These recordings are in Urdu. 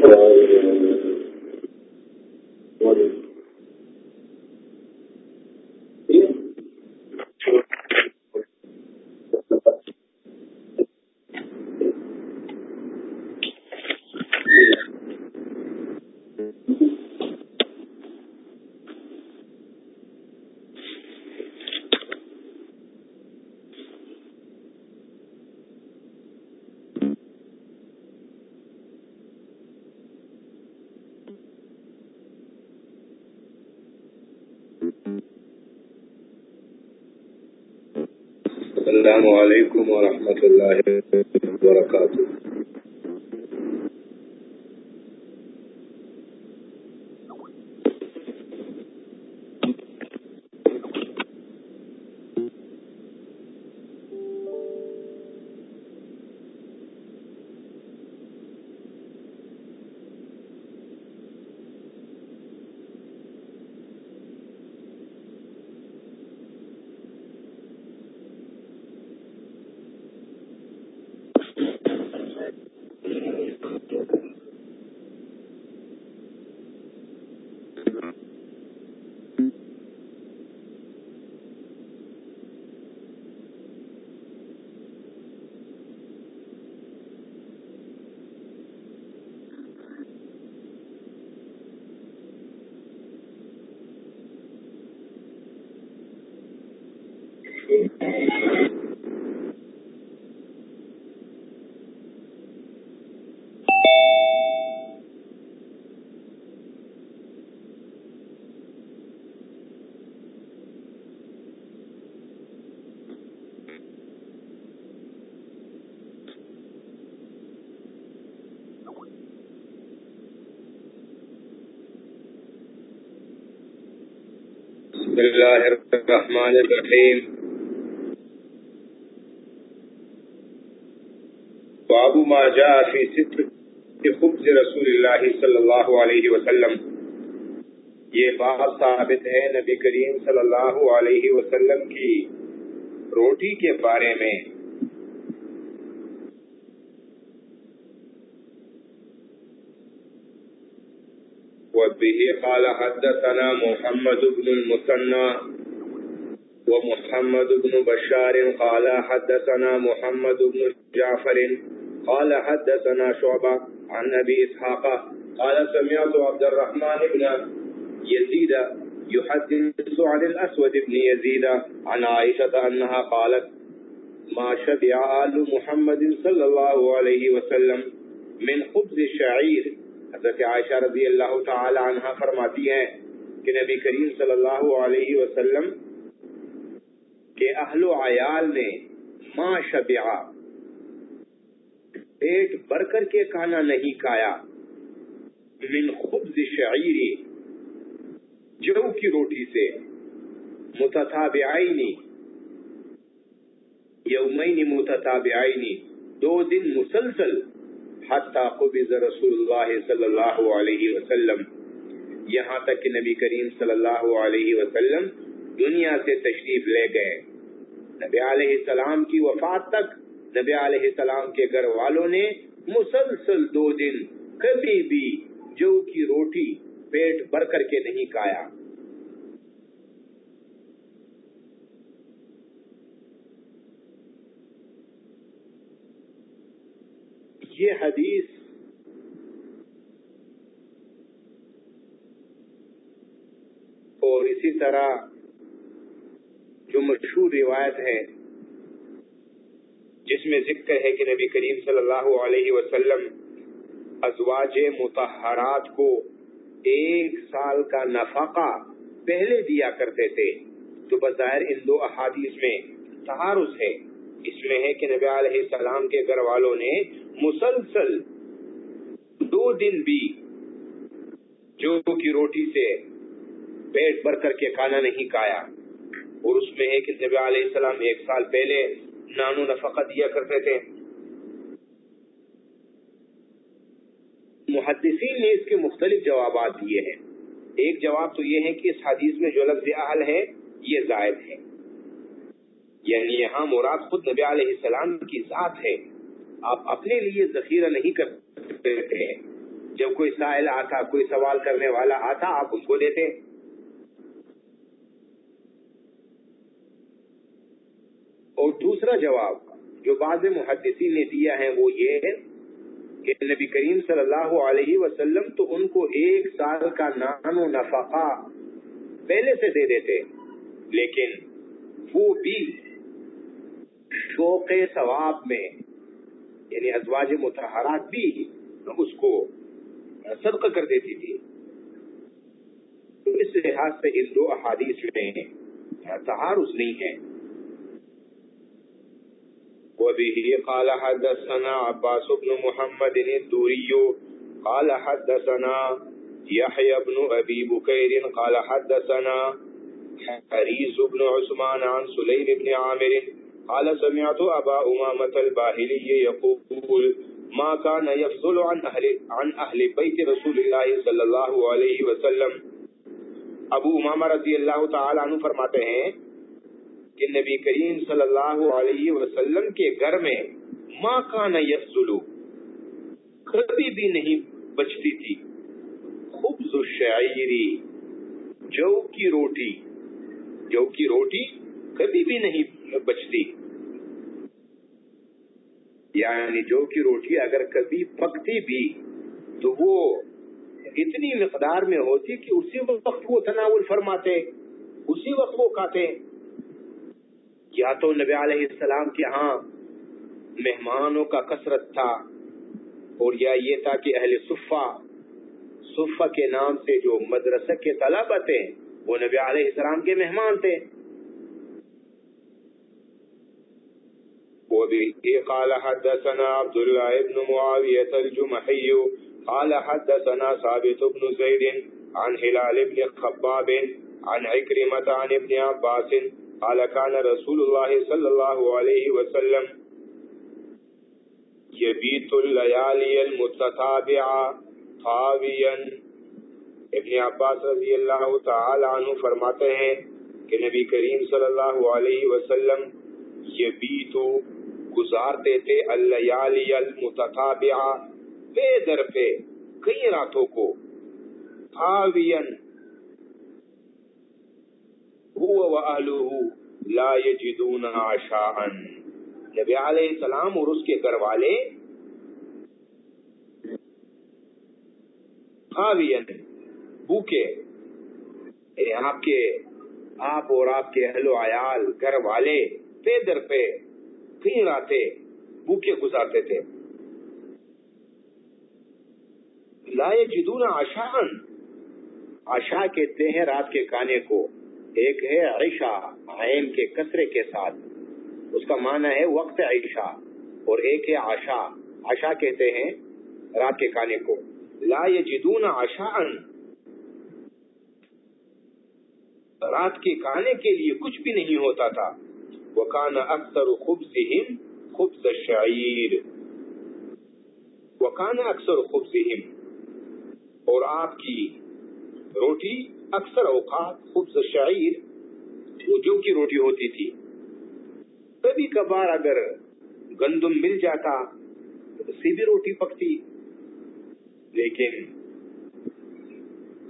السلام علیکم ورحمۃ اللہ وبرکاتہ بسم الله الرحمن الرحیم. باب ما جاء فی ستر خبز رسول اللہ صلی اللہ علیہ وسلم. یہ بات ثابت ہے نبی کریم صلی اللہ علیہ وسلم کی روٹی کے بارے میں. وبه قال حدثنا محمد بن المثنى ومحمد بن بشار قال حدثنا محمد بن جعفر قال حدثنا شعبة عن أبي إسحاق قال سمعت عبد الرحمن بن يزيد يحدث عن الأسود بن يزيد عن عائشة أنها قالت ما شبع آل محمد صلى الله عليه وسلم من خبز الشعير حضرت عائشہ رضی اللہ تعالی عنہ فرماتی ہیں کہ نبی کریم صلی اللہ علیہ وسلم کے اہل و عیال نے ما شبعا پیٹ بھر کر کے کھانا نہیں کھایا، من خبز شعیری جو کی روٹی سے متتابعینی یومین متتابعینی دو دن مسلسل حتی قبض رسول اللہ صلی اللہ علیہ وسلم. یہاں تک کہ نبی کریم صلی اللہ علیہ وسلم دنیا سے تشریف لے گئے۔ نبی علیہ السلام کی وفات تک نبی علیہ السلام کے گھر والوں نے مسلسل دو دن کبھی بھی جو کی روٹی پیٹ بھر کر کے نہیں کھایا۔ یہ حدیث اور اسی طرح جو مشہور روایت ہے، جس میں ذکر ہے کہ نبی کریم صلی اللہ علیہ وسلم ازواج متحرات کو ایک سال کا نفقہ پہلے دیا کرتے تھے۔ تو بظاہر ان دو احادیث میں تحارس ہے۔ اس میں ہے کہ نبی علیہ السلام کے گھر والوں نے مسلسل دو دن بھی جو کی روٹی سے پیٹ بھر کر کے کھانا نہیں کھایا اور اس میں ہے کہ نبی علیہ السلام ایک سال پہلے نانو نفقہ دیا کرتے تھے۔ محدثین نے اس کے مختلف جوابات دیے ہیں۔ ایک جواب تو یہ ہے کہ اس حدیث میں جو لفظ اہل ہے، یہ زائد ہے۔ یعنی یہاں مراد خود نبی علیہ السلام کی ذات ہے۔ آپ اپنے لیے ذخیرہ نہیں کر سکتے جب کوئی سائل آتا، کوئی سوال کرنے والا آتا، آپ اس کو دیتے اور دوسرا جواب جو بعض محدثین نے دیا ہے وہ یہ ہے کہ نبی کریم صلی اللہ علیہ وسلم تو ان کو ایک سال کا نان و نفقہ پہلے سے دے دیتے لیکن وہ بھی شوق ثواب میں یعنی ازواج متحرات بھی اس کو صدقہ کر دیتی تھی۔ اس لحاظ سے ان دو احادیث میں تعارض نہیں ہے۔ وبه قال حدثنا عباس بن محمد الدوري قال حدثنا يحيى بن أبي بكير قال حدثنا حريز بن عثمان عن سليم بن عامر قال سمعت أبا أمامة الباهلي يقول ما كان يفضل عن أهل, عن أهل بيت رسول الله صلى الله عليه وسلم. ابو امامہ رضی اللہ تعالی عنہ فرماتے ہیں کہ نبی کریم صلی اللہ علیہ وسلم کے گھر میں ماں کا نفزلو کبھی بھی نہیں بچتی تھی۔ خبز شاعری جو کی روٹی جو کی روٹی کبھی بھی نہیں بچتی۔ یعنی جو کی روٹی اگر کبھی پکتی بھی تو وہ اتنی مقدار میں ہوتی کہ اسی وقت وہ تناول فرماتے، اسی وقت وہ کھاتے۔ یا تو نبی علیہ السلام کے ہاں مہمانوں کا کثرت تھا اور یا یہ تھا کہ اہل صفا صفا کے نام سے جو مدرسہ کے طلبہ تھے، وہ نبی علیہ السلام کے مہمان تھے۔ قال حدثنا عبد الله بن معاوية الجمحي. قال حدثنا ثابت بن زيد عن هلال بن خباب عن عكرمة عن ابن عباس. قال كان رسول الله صلى الله عليه وسلم يبيت الليالي المتتابعة خاويا ابن عباس رضی اللہ تعالی عنہ فرماتے ہیں کہ نبی کریم صلی اللہ علیہ وسلم یبیتو گزارتے تھے اللیالی المتتابعہ بے در پہ کئی راتوں کو۔ خاوین لا يجدون عشاء۔ نبی علیہ السلام اور اس کے گھر والے بھوکے۔ یعنی آپ کے، آپ اور آپ کے اہل و عیال، گھر والے پے در پہ کہیں راتے بھوکے گزارتے تھے۔ لا يجدون عشاء۔ عشاء کہتے ہیں رات کے کانے کو ایک ہے عشا عین کے کسرے کے ساتھ۔ اس کا معنی ہے وقت عشا اور ایک ہے آشا آشا کہتے ہیں رات کے کھانے کو۔ لا یجدون عشاء۔ رات کے کھانے کے لیے کچھ بھی نہیں ہوتا تھا۔ وہ کانا اکثر خبزہم خبز الشعیر. وہ کانا اکثر خبزہم. اور آپ کی روٹی اکثر اوقات خبز شعیر وہ جو کی روٹی ہوتی تھی. کبھی کبھار اگر گندم مل جاتا تو بھی روٹی پکتی. لیکن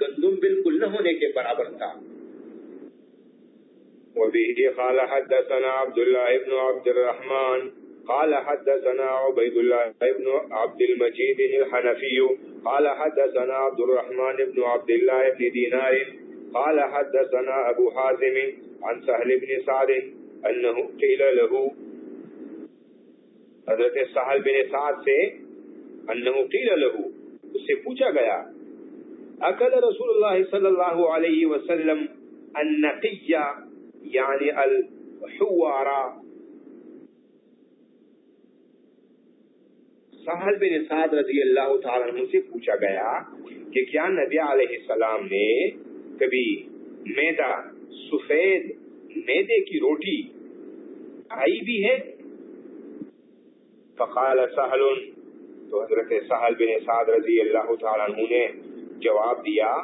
گندم بالکل نہ ہونے کے برابر تھا. وبه قال حدثنا عبد الله بن عبد الرحمن قال حدثنا عبيد الله بن عبد المجيد الحنفي قال حدثنا عبد الرحمن بن عبد الله بن دينار قال حدثنا أبو حازم عن سهل بن سعد أنه قيل له حضرت سہل بن سعد سے انہو قیل لہو اس سے پوچھا گیا اکل رسول اللہ صلی اللہ علیہ وسلم النقیہ یعنی الحوارہ سہل بن سعد رضی اللہ تعالیٰ عنہ سے پوچھا گیا کہ کیا نبی علیہ السلام نے کبھی میدا سفید میدے کی روٹی آئی بھی ہے؟ فقال سہل، تو حضرت سہل بن سعد رضی اللہ تعالیٰ عنہ نے جواب دیا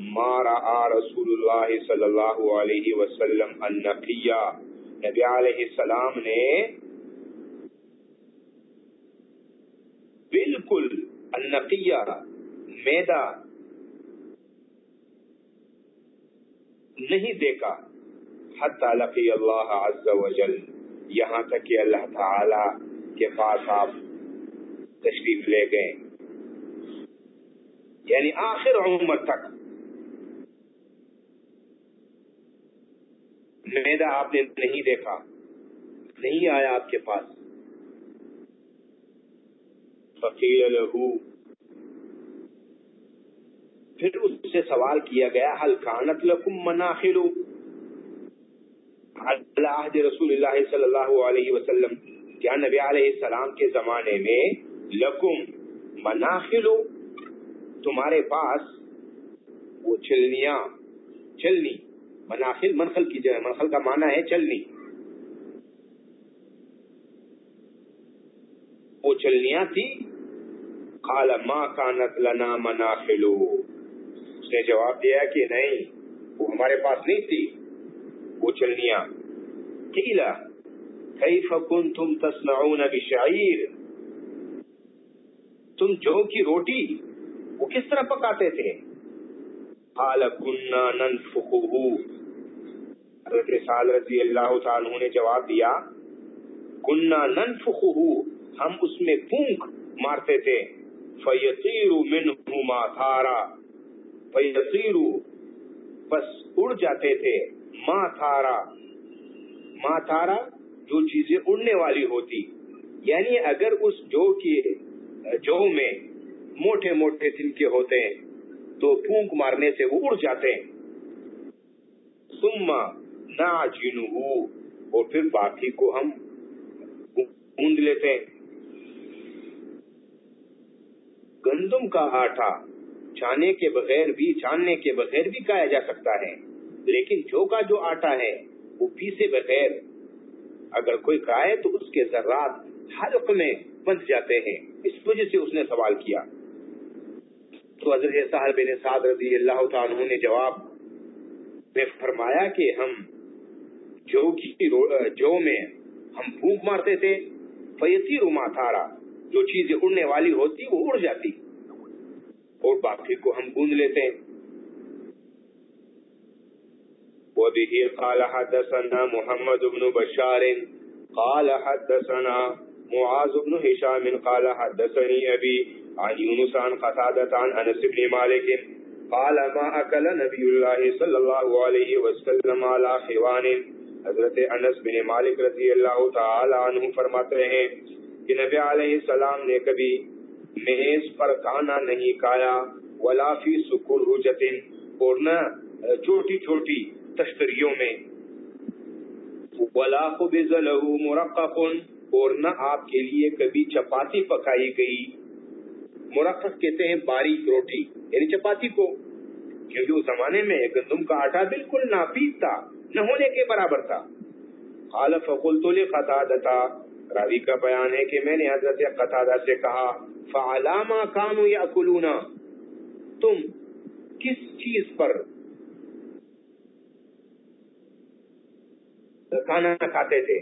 مارا رسول اللہ صلی اللہ علیہ وسلم النقیہ نبی علیہ السلام نے بالکل النقیہ میدا نہیں دیکھا. حتی لقی اللہ عز و جل. یہاں تک کہ اللہ تعالی کے پاس آپ تشریف لے گئے. یعنی آخر عمر تک. میدا آپ نے نہیں دیکھا، نہیں آیا آپ کے پاس۔ فقیر لہو۔ پھر اس سے سوال کیا گیا حل کانت لکم مناخل؟ عہد رسول اللہ صلی اللہ علیہ وسلم، کیا نبی علیہ السلام کے زمانے میں لکم مناخل؟ تمہارے پاس وہ چلنیاں چلنی مناخل منخل کی جائے منخل کا معنی ہے چلنی۔ وہ چلنیاں تھی قال ما کانت لنا مناخلو۔ اس نے جواب دیا کہ نہیں، وہ ہمارے پاس نہیں تھی۔ وہ چلنیاں۔ قیلا کیف کنتم تصنعون بشعیر؟ تم جو کی روٹی، وہ کس طرح پکاتے تھے؟ قال، کننا ننفخه حضرت سال رضی اللہ تعالیٰ نے جواب دیا کننا ننفخه ہم اس میں پونک مارتے تھے۔ فیطیر منہ ما تھارا۔ فیطیر پس اڑ جاتے تھے۔ ما تھارا۔ ما تھارا جو چیزیں اڑنے والی ہوتی۔ یعنی اگر اس جو کی جو میں موٹے موٹے تنکے ہوتے ہیں، تو پھونک مارنے سے وہ اڑ جاتے ہیں۔ ثم ناجنہ اور پھر باقی کو ہم گوند لیتے ہیں۔ گندم کا آٹا چھانے کے بغیر بھی، چھاننے کے بغیر بھی کھایا جا سکتا ہے، لیکن جو کا جو آٹا ہے، وہ پیسے بغیر۔ اگر کوئی کھائے تو اس کے ذرات حلق میں بند جاتے ہیں۔ اس وجہ سے اس نے سوال کیا۔ تو حضرت صاحب بن سعد رضی اللہ تعالیٰ نے جواب میں فرمایا کہ ہم جو کی جو میں ہم پھونک مارتے تھے فیتی روما تھارا جو چیزیں اڑنے والی ہوتی، وہ اڑ جاتی۔ اور باقی کو ہم گوند لیتے ہیں۔ وبه قال حدثنا محمد بن بشار قال حدثنا معاذ بن هشام قال حدثني أبي عن يونس عن قتادة عن أنس بن مالك قال ما أكل نبي الله صلى الله عليه وسلم على خوان حضرت انس بن مالک رضی اللہ تعالی عنہ فرماتے ہیں کہ نبی علیہ السلام نے کبھی میز پر کھانا نہیں کھایا، ولا فی سکر حجتن، اور نہ چھوٹی چھوٹی تشتریوں میں۔ ولا خبز له مرقق اور نہ آپ کے لیے کبھی چپاتی پکائی گئی۔ مرقق کہتے ہیں باریک روٹی یعنی چپاتی کو۔ کیونکہ اس زمانے میں گندم کا آٹا بالکل ناپید تھا نہ ہونے کے برابر تھا۔ قال فقلت لقتادہ راوی کا بیان ہے کہ میں نے حضرت قتادہ سے کہا فعلاما كانوا ياكلون تم کس چیز پر کھانا کھاتے تھے؟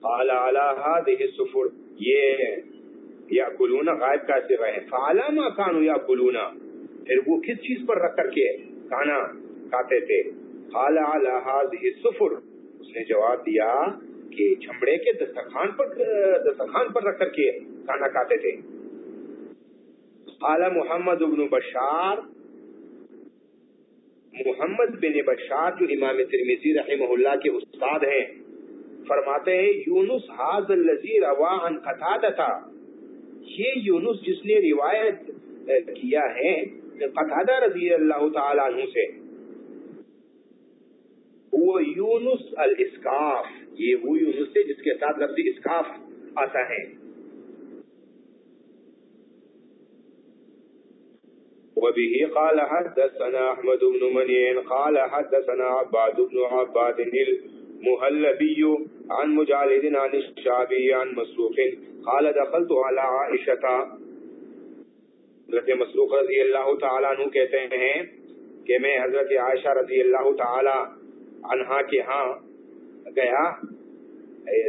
قال على هذه السفر، یہ یا کلونا غائب کا صیغہ ہے۔ فعلا ما كانوا پھر وہ کس چیز پر رکھ کر کے کھانا کھاتے تھے؟ قال على هذه اس نے جواب دیا کہ چھمڑے کے دسترخوان پر دسترخوان پر رکھ کر کے کھانا کھاتے تھے۔ قال محمد بن بشار۔ محمد بن بشار جو امام ترمیزی رحمہ اللہ کے استاد ہیں، فرماتے ہیں، یونس حاض الذی روا عن قتادہ تھا یہ یونس جس نے روایت کیا ہے قتادہ رضی اللہ تعالی عنہ سے، وہ یونس الاسکاف، یہ وہ یونس ہے جس کے ساتھ لفظ اسکاف آتا ہے۔ وبه قال حدثنا احمد بن منين قال حدثنا عباد بن عباد المهلبي عن مجالد عن الشعبي عن مسروق، قال دخلت على عائشة حضرت مسروق رضی اللہ تعالیٰ عنہ کہتے ہیں کہ میں حضرت عائشہ رضی اللہ تعالی عنہا کے ہاں گیا۔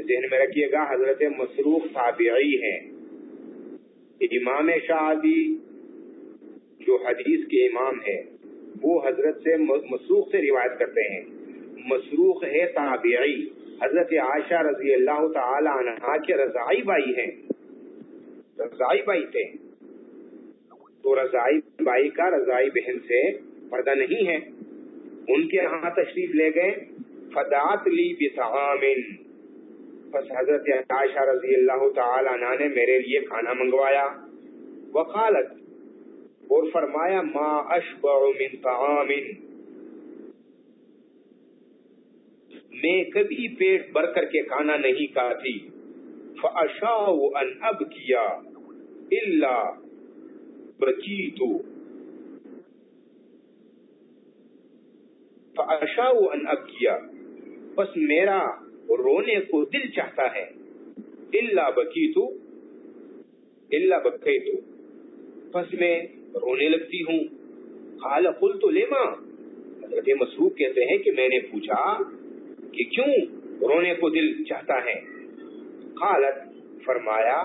ذہن میں رکھیے گا، حضرت مسروق تابعی ہیں۔ امام شادی جو حدیث کے امام ہے وہ حضرت سے مسروخ سے روایت کرتے ہیں۔ مسروخ ہے تابعی۔ حضرت عائشہ رضی اللہ تعالی عنہ کے رضائی بھائی ہیں۔ رضائی بھائی تھے۔ تو رضائی بھائی کا رضائی بہن سے پردہ نہیں ہے۔ ان کے ہاں تشریف لے گئے۔ فدات لی بطعامن۔ پس حضرت عائشہ رضی اللہ تعالی عنہ نے میرے لیے کھانا منگوایا۔ وقالت، اور فرمایا، ما اشبع من طعام میں کبھی پیٹ بھر کر کے کھانا نہیں کھاتی۔ فاشاء ان اب کیا الا بکیتو فاشاء ان اب کیا بس میرا رونے کو دل چاہتا ہے. الا بکیتو الا بکیتو پس میں رونے لگتی ہوں. قال قلت لما حضرت مسروق کہتے ہیں کہ میں نے پوچھا کہ کیوں رونے کو دل چاہتا ہے؟ قالت، فرمایا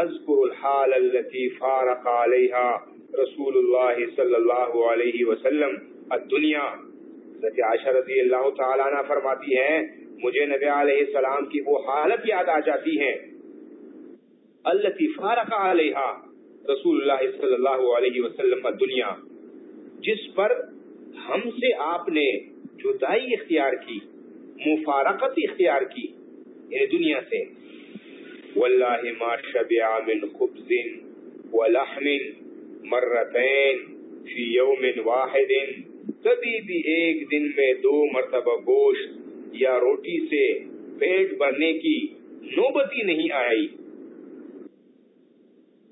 اذکر الحال التي فارق عليها رسول اللہ صلی اللہ علیہ وسلم. الدنیا حضرت عائشہ رضی اللہ تعالی عنہ فرماتی ہیں، مجھے نبی علیہ السلام کی وہ حالت یاد آ جاتی ہے۔ التي فارق عليها رسول اللہ صلی اللہ علیہ وسلم الدنیا جس پر ہم سے آپ نے جدائی اختیار کی، مفارقت اختیار کی یعنی دنیا سے۔ واللہ ما شبع من خبز ولحم مرتين فی یوم واحد. کبھی بھی ایک دن میں دو مرتبہ گوشت یا روٹی سے پیٹ بھرنے کی نوبتی نہیں آئی.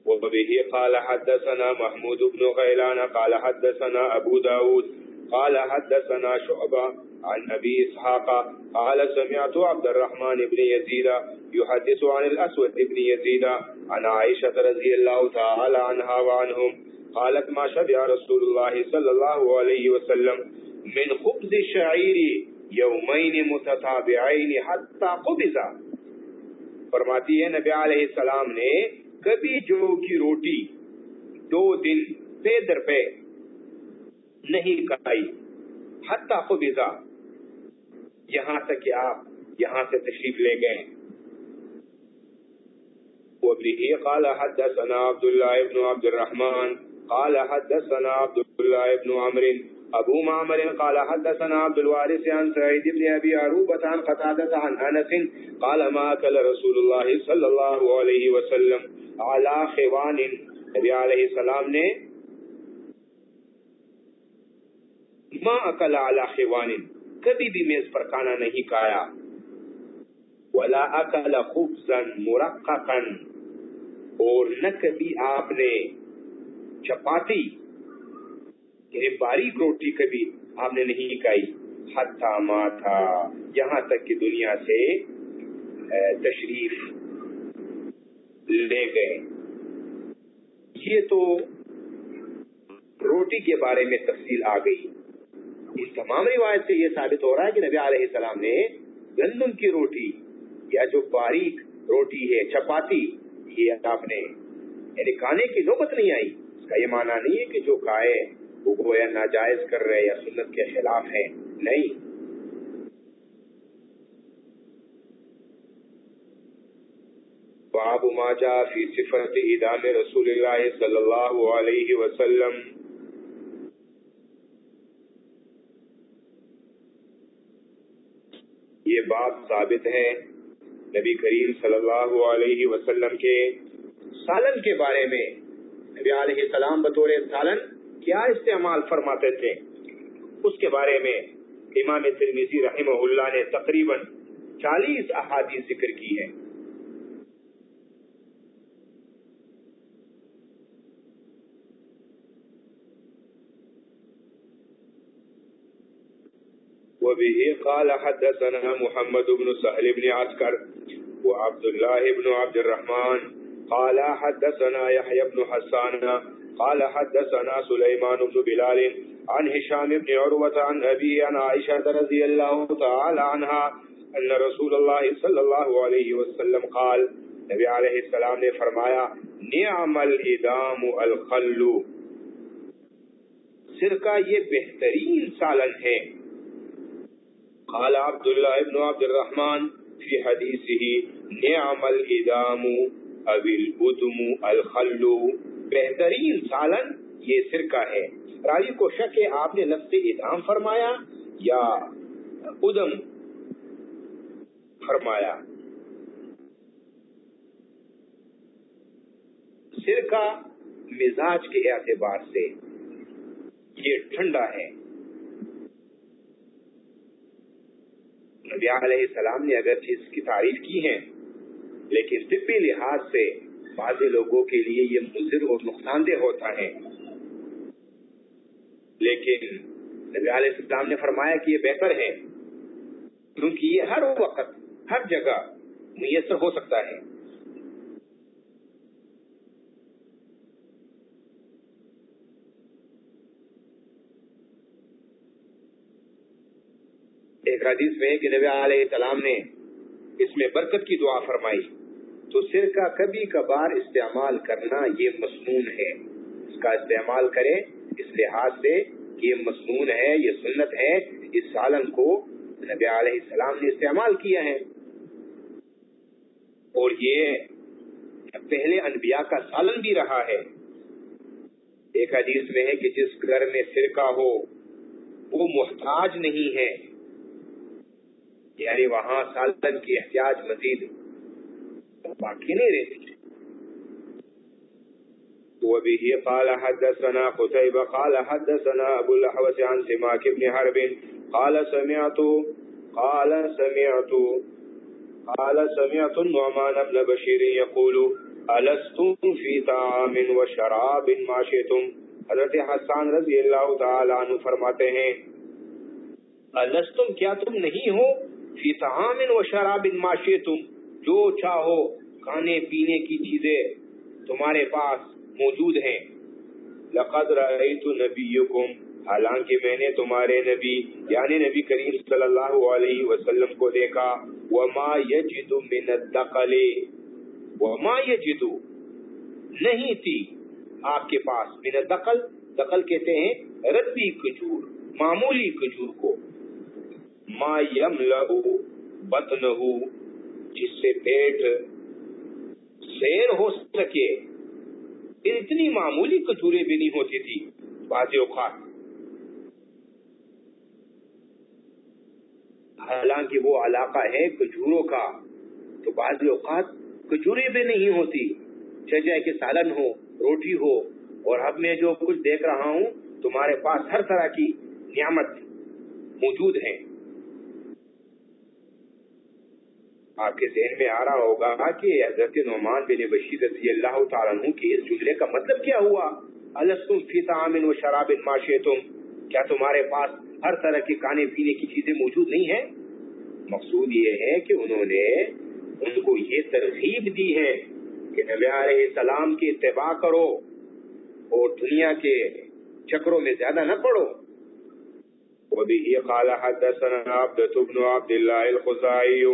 وبه قال حدثنا محمود بن غيلان، قال حدثنا ابو داود، قال حدثنا شعبہ عن ابي اسحاق قال سمعت عبد الرحمن بن يزيد يحدث عن الاسود بن يزيد عن عائشه رضي الله تعالى عنها وعنهم قالت ما شبع رسول الله صلى الله عليه وسلم من خبز الشعير يومين متتابعين حتى قبض فرماتی ہے نبی علیہ السلام نے کبھی جو کی روٹی دو دن پے در پہ نہیں کھائی حتی قبضا یہاں تک کہ آپ یہاں سے تشریف لے گئے وبه قال حدثنا عبد الله بن عبد الرحمن قال حدثنا عبد الله بن عمرو، ابو معمر، قال حدثنا عبد الوارث عن سعيد بن ابي عروبه عن قتاده عن انس، قال ما اكل رسول الله صلى الله عليه وسلم على خوان، نبی علیہ السلام نے ما اکل على خوان کبھی بھی میز پر کھانا نہیں کھایا۔ ولا اکل خبزا مرققا۔ اور نہ کبھی آپ نے چپاتی یعنی باریک روٹی کبھی آپ نے نہیں کھائی۔ حتی ماتا یہاں تک کہ دنیا سے تشریف لے گئے۔ یہ تو روٹی کے بارے میں تفصیل آ گئی۔ اس تمام روایت سے یہ ثابت ہو رہا ہے کہ نبی علیہ السلام نے گندم کی روٹی یا جو باریک روٹی ہے، چپاتی، یہ آپ نے یعنی کھانے کی نوبت نہیں آئی۔ اس کا یہ معنی نہیں ہے کہ جو کھائے وہ گویا ناجائز کر رہے یا سنت کے خلاف ہے نہیں۔ باب ما جاء فی صفت ادام رسول اللہ صلی اللہ علیہ وسلم۔ یہ بات ثابت ہے نبی کریم صلی اللہ علیہ وسلم کے سالن کے بارے میں۔ نبی علیہ السلام بطور سالن کیا استعمال فرماتے تھے؟ اس کے بارے میں امام ترمیزی رحمہ اللہ نے تقریباً چالیس احادیث ذکر کی ہے وبه قال حدثنا محمد بن سهل بن عسكر وعبد الله بن عبد الرحمن قال حدثنا يحيى بن حسان قال حدثنا سليمان بن بلال عن هشام بن عروة عن أبي عن عائشة رضي الله تعالى عنها أن رسول الله صلى الله عليه وسلم قال، نبی علیہ السلام نے فرمایا، نعم الادام الخلو سرکہ یہ بہترین سالن ہے۔ قال عبداللہ ابن عبد الرحمن فی حدیثه نعم الادام او الادم الخلو بہترین سالن یہ سرکہ ہے۔ راوی کو شک ہے آپ نے لفظ ادام فرمایا یا ادم فرمایا؟ سرکہ مزاج کے اعتبار سے یہ ٹھنڈا ہے۔ نبی علیہ السلام نے اگر چیز کی تعریف کی ہے لیکن طبی لحاظ سے بعض لوگوں کے لیے یہ مضر اور نقصان دہ ہوتا ہے۔ لیکن نبی علیہ السلام نے فرمایا کہ یہ بہتر ہے، کیونکہ یہ ہر وقت، ہر جگہ میسر ہو سکتا ہے۔ ایک حدیث میں کہ نبی علیہ السلام نے اس میں برکت کی دعا فرمائی، تو سرکہ کبھی کبھار استعمال کرنا یہ مسنون ہے۔ اس کا استعمال کرے اس لحاظ سے کہ یہ مسنون ہے، یہ سنت ہے، اس سالن کو نبی علیہ السلام نے استعمال کیا ہے۔ اور یہ پہلے انبیاء کا سالن بھی رہا ہے۔ ایک حدیث میں ہے کہ جس گھر میں سرکہ ہو، وہ محتاج نہیں ہے۔ یعنی وہاں سالن کی احتیاج مزید باقی نہیں رہتی۔ وبه قال حدثنا قتيبة قال حدثنا أبو الأحوص عن سماك بن حرب، قال سمعت قال سمعت قال سمعت النعمان بن بشير يقول ألستم في طعام وشراب ما شئتم؟ حضرت حسان رضی اللہ تعالی عنہ فرماتے ہیں، الستم کیا تم نہیں ہو؟ فی طعام و شراب معاشے تم جو چاہو کھانے پینے کی چیزیں تمہارے پاس موجود ہیں۔ لقد رأیت نبیکم، حالانکہ میں نے تمہارے نبی یعنی نبی کریم صلی اللہ علیہ وسلم کو دیکھا۔ وما یجد من الدقل، وما یجد، نہیں تھی آپ کے پاس من الدقل۔ دقل کہتے ہیں ردی کجور معمولی کجور کو۔ ما یملہو بطنہو جس سے پیٹ سیر ہو سکے۔ اتنی معمولی کچورے بھی نہیں ہوتی تھی بعض اوقات حالانکہ وہ علاقہ ہے کچوروں کا، تو بعض اوقات کچورے بھی نہیں ہوتی۔ چاہے کہ سالن ہو، روٹی ہو، اور اب میں جو کچھ دیکھ رہا ہوں، تمہارے پاس ہر طرح کی نعمت موجود ہے آپ کے ذہن میں آ رہا ہوگا کہ حضرت نعمان بن بشیر رضی اللہ تعالیٰ عنہ کی اس جملے کا مطلب کیا ہوا؟ السطم فی طعام و شراب ما کیا تمہارے پاس ہر طرح کے کھانے پینے کی چیزیں موجود نہیں ہیں؟ مقصود یہ ہے کہ انہوں نے ان کو یہ ترغیب دی ہے کہ نبی علیہ السلام کی اتباع کرو اور دنیا کے چکروں میں زیادہ نہ پڑو۔ وبه قال حدثنا عبدة بن عبد الله الخزاعي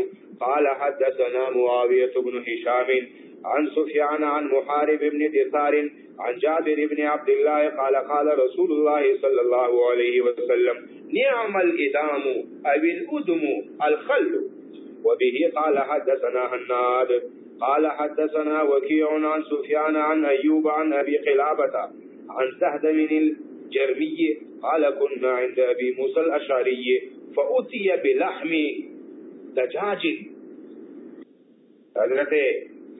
قال حدثنا معاوية بن هشام عن سفيان عن محارب بن دثار عن جابر بن عبد الله قال قال رسول الله صلى الله عليه وسلم نعم الإدام أو الأدم الخل. وبه قال حدثنا هناد قال حدثنا وكيع عن سفيان عن أيوب عن أبي قلابة عن سهد من الجرمي قال كنا عند أبي موسى الأشعري، فأتي بلحم دجاج. حضرت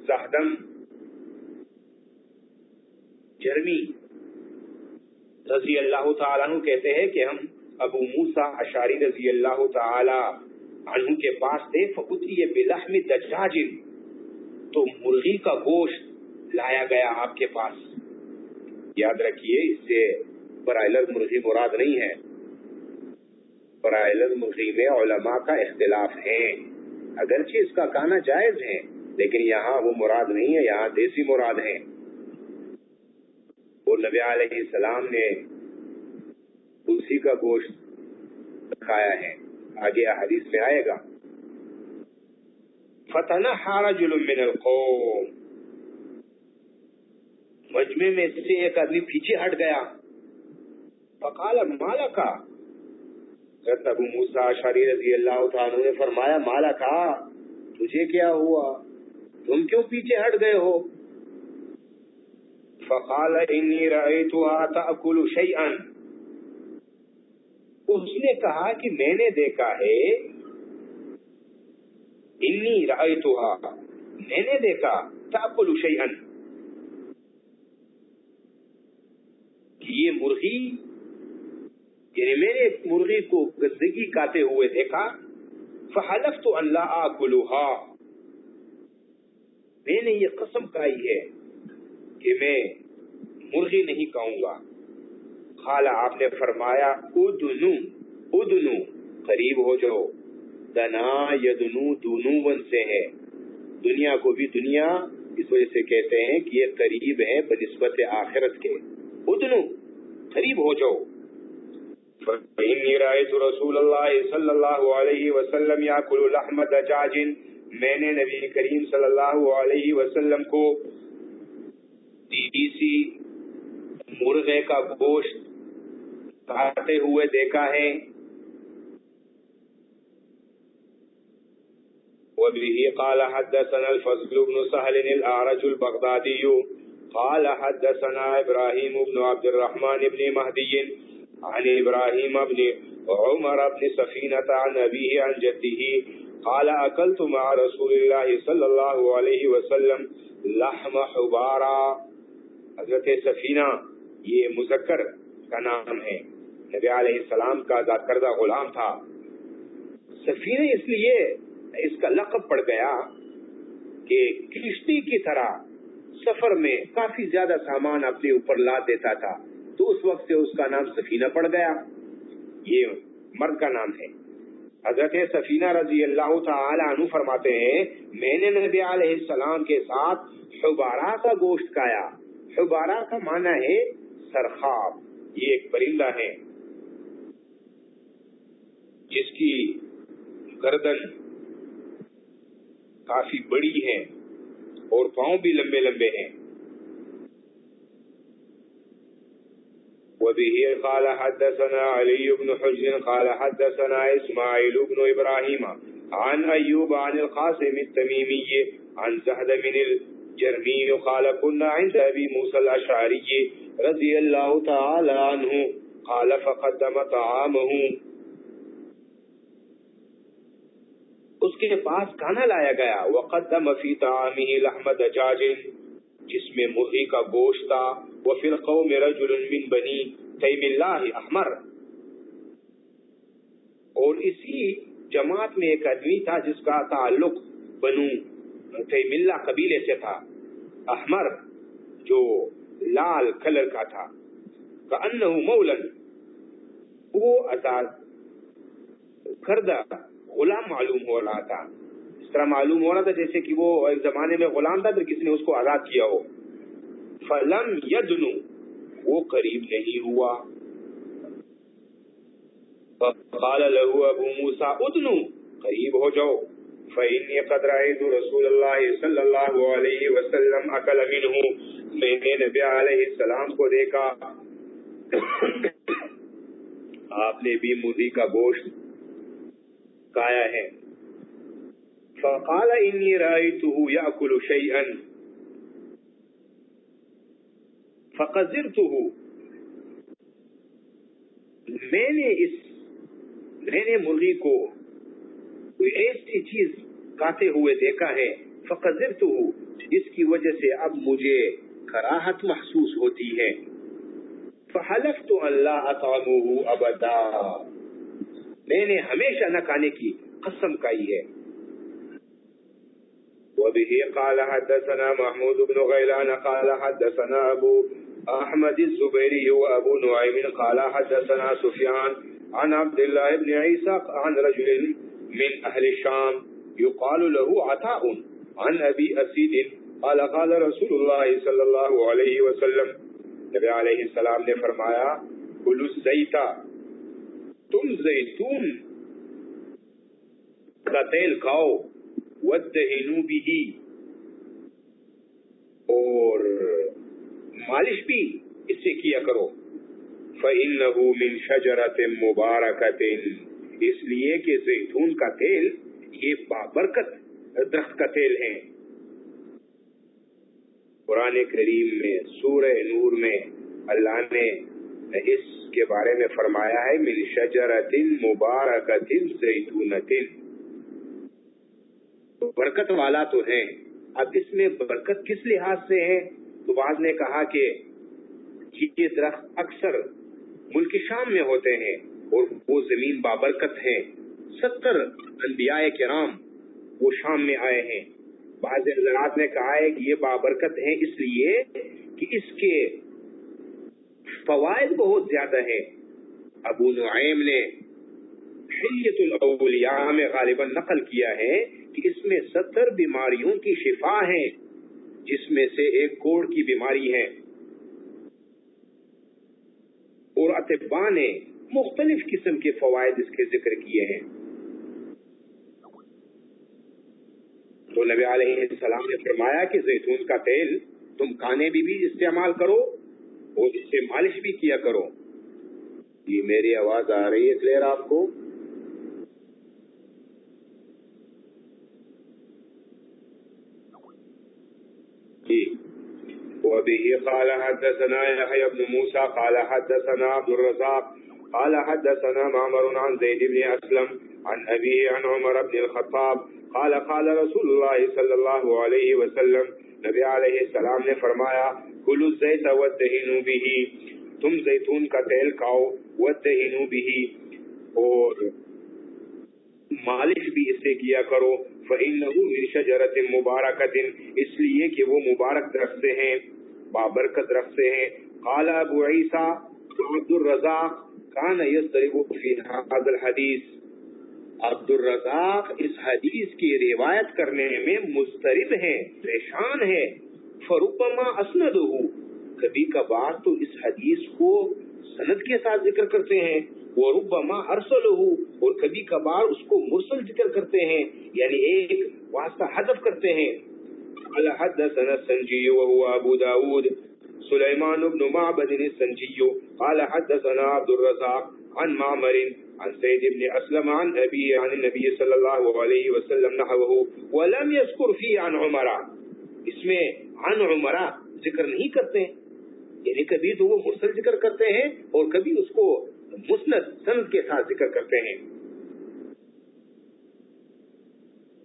سہدم جرمی رضی اللہ تعالیٰ عنہ کہتے ہیں کہ ہم ابو موسیٰ اشاری رضی اللہ تعالیٰ عنہ کے پاس تھے فقطی بلحم دجاج. تو مرغی کا گوشت لایا گیا آپ کے پاس۔ یاد رکھیے، اس سے برائلر مرغی مراد نہیں ہے۔ برائلر مرغی میں علماء کا اختلاف ہے۔ اگرچہ اس کا کھانا جائز ہے، لیکن یہاں وہ مراد نہیں ہے، یہاں دیسی مراد ہے اور نبی علیہ السلام نے اسی کا گوشت کھایا ہے۔ آگے حدیث میں آئے گا۔ فتح رجل من القوم۔ مجمع میں سے ایک آدمی پیچھے ہٹ گیا۔ فقال مالا کا ابو موسا شری رضی اللہ تعالیٰ نے فرمایا مالا کا تجھے کیا ہوا؟ تم کیوں پیچھے ہٹ گئے ہو؟ فقال، انی رأیتها تأکل شیئا. اس نے کہا کہ میں نے دیکھا ہے، انی رأیتها میں نے دیکھا، تأکل شیئا. یہ مرغی یعنی میں نے مرغی کو گندگی کاتے ہوئے دیکھا، فحلفت ان لا آکلها میں نے یہ قسم کھائی ہے کہ میں مرغی نہیں کہوں گا۔ خالا آپ نے فرمایا، ادنو ادنو، قریب ہو جاؤ۔ دنا یدنو دونو ون سے ہے۔ دنیا کو بھی دنیا، اس وجہ سے کہتے ہیں کہ یہ قریب ہے بنسبت آخرت کے۔ ادنو، قریب ہو جاؤ۔ فإني رأيت رسول الله صلی اللہ علیہ وسلم یاکل لحم دجاج، میں نے نبی کریم صلی اللہ علیہ وسلم کو سی مرغے کا گوشت کھاتے ہوئے دیکھا ہے۔ وبه قال حدثنا الفضل بن سهل الأعرج البغدادي، قال حدثنا إبراهيم بن عبد الرحمن بن مهدي عن إبراهيم بن عمر بن سفينة عن أبيه عن جده قال أكلت مع رسول الله صلى الله عليه وسلم لحم حبارا. حضرت سفینہ، یہ مذکر کا نام ہے۔ نبی علیہ السلام کا ذات کردہ غلام تھا۔ سفینہ اس لیے اس کا لقب پڑ گیا کہ کشتی کی طرح سفر میں کافی زیادہ سامان اپنے اوپر لا دیتا تھا۔ تو اس وقت سے اس کا نام سفینہ پڑ گیا۔ یہ مرد کا نام ہے۔ حضرت سفینہ رضی اللہ تعالی عنہ فرماتے ہیں، میں نے نبی علیہ السلام کے ساتھ حبارہ کا گوشت کھایا۔ حبارہ کا معنی ہے سرخاب۔ یہ ایک پرندہ ہے۔ جس کی گردن کافی بڑی ہے اور پاؤں بھی لمبے لمبے ہیں۔ وبه قال حدثنا علي بن حجر قال حدثنا إسماعيل بن إبراهيم عن أيوب عن القاسم التميمي عن زهد من الجرمي قال كنا عند أبي موسى الأشعري رضي الله تعالى عنه قال فقدم طعامه. اس کے پاس کھانا لایا گیا، وقدم فی طعامه لحم دجاج. جس میں مرغی کا گوشت تھا۔ وفی القوم رجل من بنی تیم اللہ احمر اور اسی جماعت میں ایک آدمی تھا جس کا تعلق بنو تیم اللہ قبیلے سے تھا۔ احمر جو لال کلر کا تھا۔ کأنہ مولن وہ آزاد کردہ غلام معلوم ہو رہا تھا۔ طرح معلوم ہو رہا تھا جیسے کہ وہ ایک زمانے میں غلام تھا، پھر کسی نے اس کو آزاد کیا ہو؟ فلم یدنو وہ قریب نہیں ہوا۔ قال له ابو موسى ادنو قریب ہو جاؤ۔ فإني قد رأيت رسول الله صلى الله عليه وسلم أكل منه۔ میں نے نبی علیہ السلام کو دیکھا۔ آپ نے بھی مرغی کا گوشت کھایا ہے۔ فقال انی رأيته يأكل شيئا. فقذرته. میں نے اس میں نے مرغی کو کوئی ایسی چیز کاتے ہوئے دیکھا ہے، فقذرته، جس کی وجہ سے اب مجھے کراہت محسوس ہوتی ہے۔ فحلفت اللہ اطعمه ابدا۔ میں نے ہمیشہ نہ کھانے کی قسم کھائی ہے۔ وبه قال حدثنا محمود بن غيلان، قال حدثنا ابو احمد الزبيري وابو نعيم، قال حدثنا سفيان عن عبد الله بن عيسى عن رجل من اهل الشام يقال له عطاء عن ابي اسيد قال قال رسول الله صلى الله عليه وسلم، نبی علیہ السلام نے فرمایا، کلو زیتا تم زیتون کا تیل کھاؤ ودہنو بھی اور مالش بھی اس سے کیا کرو۔ فَإِنَّهُ مِن شَجَرَةٍ مُبَارَكَةٍ۔ اس لیے کہ زیتون کا تیل، یہ بابرکت درخت کا تیل ہے۔ قرآن کریم میں، سورہ نور میں اللہ نے اس کے بارے میں فرمایا ہے، من شجرت مبارکت زیتونت برکت والا تو ہے اب اس میں برکت کس لحاظ سے ہے؟ تو بعد نے کہا کہ یہ درخت اکثر ملک شام میں ہوتے ہیں اور وہ زمین بابرکت ہے ستر انبیاء کرام وہ شام میں آئے ہیں۔ بعض حضرات نے کہا ہے کہ یہ بابرکت ہے اس لیے کہ اس کے فوائد بہت زیادہ ہیں۔ ابو نعیم نے حلیت الاولیاء میں غالباً نقل کیا ہے اس میں ستر بیماریوں کی شفا ہے جس میں سے ایک کوڑ کی بیماری ہے۔ اور اطباء نے مختلف قسم کے فوائد اس کے ذکر کیے ہیں۔ تو نبی علیہ السلام نے فرمایا کہ زیتون کا تیل تم کھانے بھی بھی استعمال کرو اور اس سے مالش بھی کیا کرو۔ یہ میری آواز آ رہی ہے کلیئر آپ کو؟ وبه قال حدثنا يحيى بن موسى قال حدثنا عبد الرزاق قال حدثنا معمر عن زيد بن أسلم عن أبيه عن عمر بن الخطاب قال قال رسول الله صلى الله عليه وسلم نبی علیہ السلام نے فرمایا، کلو زیت ودہنو بھی تم زیتون کا تیل کھاؤ ودہنو بھی اور مالش بھی اس سے کیا کرو، فَإِنَّهُ مِن شَجَرَةٍ مُبَارَكَةٍ اس لیے کہ وہ مبارک درخت سے ہیں۔ بابرکت درخت سے ہیں۔ قال ابو عیسیٰ عبد الرزاق کان یسترب فی هذا الحدیث۔ عبد الرزاق اس حدیث کی روایت کرنے میں مسترب ہیں، پریشان ہے فربما اسندہ کبھی کبھار تو اس حدیث کو سند کے ساتھ ذکر کرتے ہیں۔ وربما ارسلہ اور کبھی کبھار اس کو مرسل ذکر کرتے ہیں۔ یعنی ایک واسطہ حذف کرتے ہیں۔ قال حدثنا السنجي وهو ابو داود، سليمان بن معبد السنجي قال حدثنا عبد الرزاق عن معمر عن سيد بن اسلم عن ابي عن النبي صلى الله عليه وسلم نحوه، ولم يذكر فيه عن عمر. اس میں عن عمر ذکر نہیں کرتے ہیں. یعنی کبھی تو وہ مرسل ذکر کرتے ہیں اور کبھی اس کو مسند سند کے ساتھ ذکر کرتے ہیں.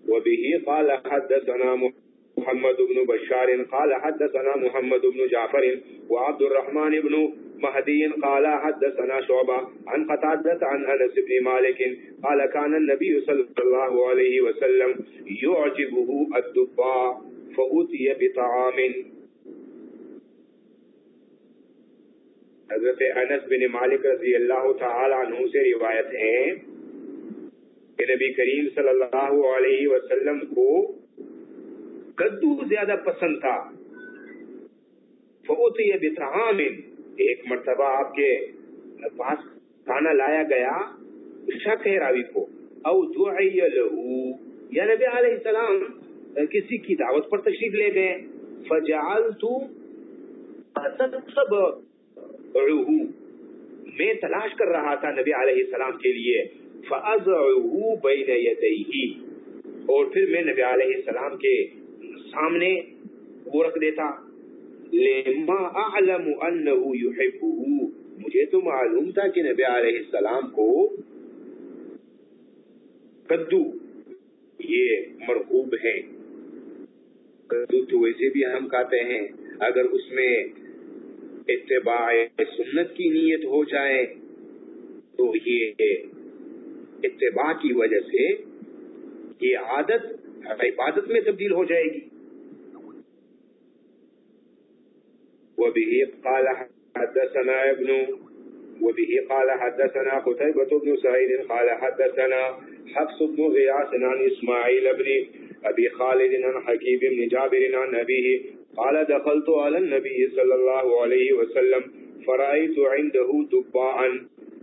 وبه قال حدثنا محمد محمد بن بشار قال حدثنا محمد بن جعفر وعبد الرحمن بن مهدي قال حدثنا شعبة عن قتادة عن أنس بن مالك قال كان النبي صلى الله عليه وسلم يعجبه الدباء فأتي بطعام. حضرت انس بن مالک رضی اللہ تعالی عنہ سے روایت ہے کہ نبی کریم صلی اللہ علیہ وسلم کو کدو زیادہ پسند تھا۔ فوتی بطعام ایک مرتبہ آپ کے پاس کھانا لایا گیا شک ہے راوی کو۔ او دعی لہو۔ یا نبی علیہ السلام، کسی کی دعوت پر تشریف لے گئے۔ فجعلتو سب میں تلاش کر رہا تھا نبی علیہ السلام کے لیے۔ فَأَزْعُهُ بَيْنَ يَدَيْهِ اور پھر میں نبی علیہ السلام کے سامنے وہ رکھ دیتا۔ لِمَا أَعْلَمُ أَنَّهُ مجھے تو معلوم تھا کہ نبی علیہ السلام کو کدو یہ مرغوب ہے کدو تو ویسے بھی ہم کہتے ہیں۔ اگر اس میں اتباع سنت کی نیت ہو جائے تو یہ اتباع کی وجہ سے یہ عادت عبادت میں تبدیل ہو جائے گی۔ وبه قال حدثنا ابن وبه قال حدثنا قتيبة بن سعيد قال حدثنا حفص بن غياث عن إسماعيل بن أبي خالد عن حكيم بن جابر عن أبيه قال دخلت على النبي صلى الله عليه وسلم فرأيت عنده دباء.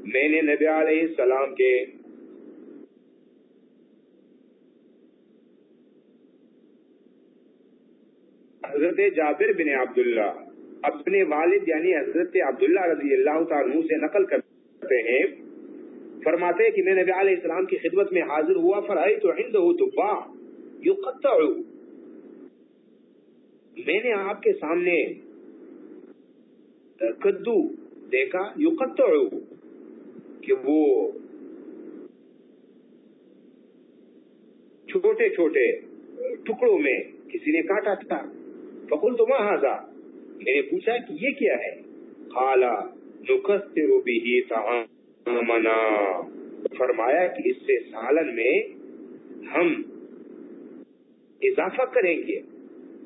میں نے نبی علیہ السلام کے حضرت جابر بن عبداللہ اپنے والد یعنی حضرت عبداللہ رضی اللہ تعالیٰ سے نقل کرتے ہیں، فرماتے ہیں کہ میں نبی علیہ السلام کی خدمت میں حاضر ہوا فرائی تو ہند دبا یو میں نے آپ کے سامنے کدو دیکھا یو کہ وہ چھوٹے چھوٹے ٹکڑوں میں کسی نے کاٹا تھا۔ فکل تو وہاں میں نے پوچھا کہ یہ کیا ہے؟ خالا نکستر بھی منا فرمایا کہ اس سے سالن میں ہم اضافہ کریں گے۔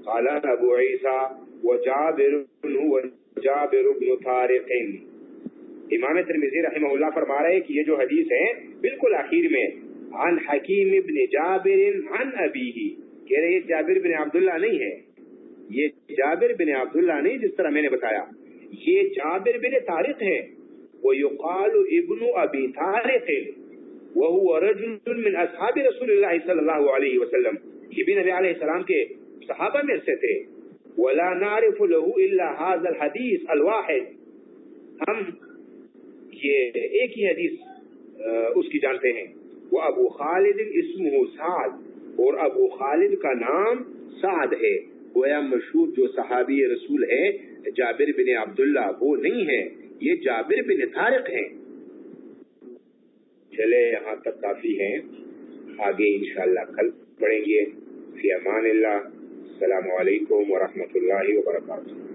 قال ابو عیسیٰ، وجابر وجابر بن طارق۔ امام ترمذی رحمہ اللہ فرما رہے ہیں کہ یہ جو حدیث ہے بالکل آخر میں، عن حکیم ابن جابر عن ابیہ۔ کہہ رہے جابر بن عبداللہ نہیں ہے۔ یہ جابر بن عبداللہ نہیں جس طرح میں نے بتایا، یہ جابر بن طارق ہے۔ ويقال ابن ابي طارق، وهو رجل من اصحاب رسول الله صلى الله عليه وسلم۔ یہ بھی نبی علیہ السلام کے صحابہ میں سے تھے۔ ولا نعرف له الا هذا الحديث الواحد۔ ہم یہ ایک ہی حدیث اس کی جانتے ہیں۔ وہ ابو خالد اسمه سعد، اور ابو خالد کا نام سعد ہے۔ گویا مشہور جو صحابی رسول ہے جابر بن عبداللہ، وہ نہیں ہے یہ جابر بن طارق ہیں۔ چلے، یہاں تک کافی ہیں۔ آگے انشاءاللہ کل پڑھیں گے۔ فی امان اللہ۔ السلام علیکم ورحمۃ اللہ وبرکاتہ۔